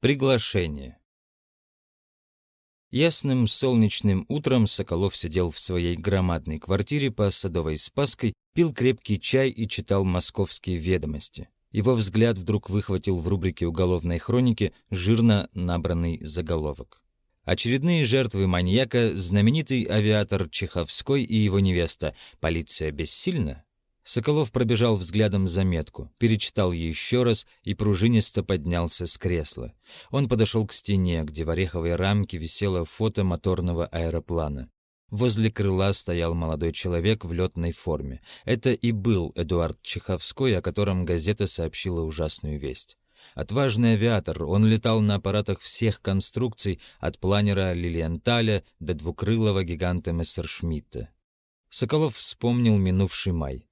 Приглашение. Ясным солнечным утром Соколов сидел в своей громадной квартире по Садовой Спаской, пил крепкий чай и читал московские ведомости. Его взгляд вдруг выхватил в рубрике уголовной хроники жирно набранный заголовок. Очередные жертвы маньяка, знаменитый авиатор Чеховской и его невеста. Полиция бессильна? Соколов пробежал взглядом заметку, перечитал еще раз и пружинисто поднялся с кресла. Он подошел к стене, где в ореховой рамке висело фото моторного аэроплана. Возле крыла стоял молодой человек в летной форме. Это и был Эдуард Чеховской, о котором газета сообщила ужасную весть. Отважный авиатор, он летал на аппаратах всех конструкций, от планера Лилиенталя до двукрылого гиганта Мессершмитта. Соколов вспомнил минувший май.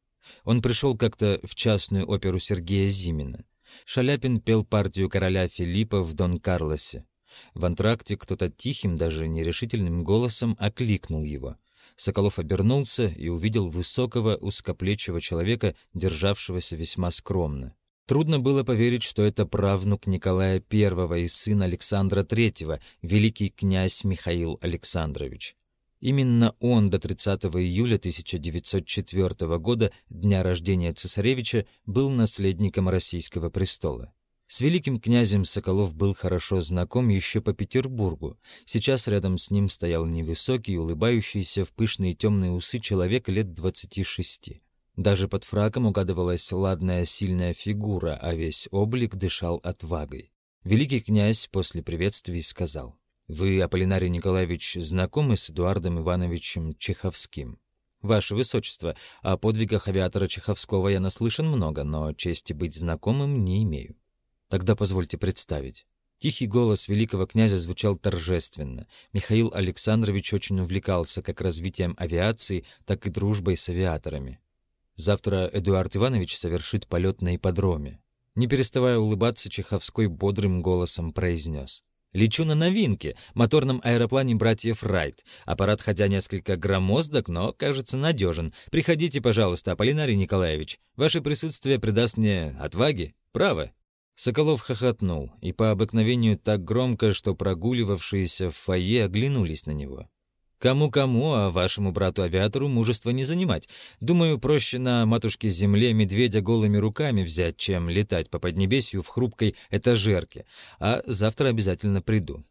Он пришел как-то в частную оперу Сергея Зимина. Шаляпин пел партию короля Филиппа в Дон Карлосе. В антракте кто-то тихим, даже нерешительным голосом окликнул его. Соколов обернулся и увидел высокого, узкоплечего человека, державшегося весьма скромно. Трудно было поверить, что это правнук Николая I и сын Александра III, великий князь Михаил Александрович. Именно он до 30 июля 1904 года, дня рождения цесаревича, был наследником российского престола. С великим князем Соколов был хорошо знаком еще по Петербургу. Сейчас рядом с ним стоял невысокий, улыбающийся в пышные темные усы человек лет 26. Даже под фраком угадывалась ладная сильная фигура, а весь облик дышал отвагой. Великий князь после приветствий сказал — вы, Аполлинарий Николаевич, знакомы с Эдуардом Ивановичем Чеховским? Ваше Высочество, о подвигах авиатора Чеховского я наслышан много, но чести быть знакомым не имею. Тогда позвольте представить. Тихий голос великого князя звучал торжественно. Михаил Александрович очень увлекался как развитием авиации, так и дружбой с авиаторами. Завтра Эдуард Иванович совершит полет на ипподроме. Не переставая улыбаться, Чеховской бодрым голосом произнес. Лечу на новинке, моторном аэроплане братьев Райт. Аппарат хотя несколько громоздок, но, кажется, надежен. Приходите, пожалуйста, Аполлинарий Николаевич. Ваше присутствие придаст мне отваги. Право». Соколов хохотнул, и по обыкновению так громко, что прогуливавшиеся в фойе оглянулись на него. Кому-кому, а вашему брату-авиатору мужество не занимать. Думаю, проще на матушке-земле медведя голыми руками взять, чем летать по Поднебесью в хрупкой этажерке. А завтра обязательно приду.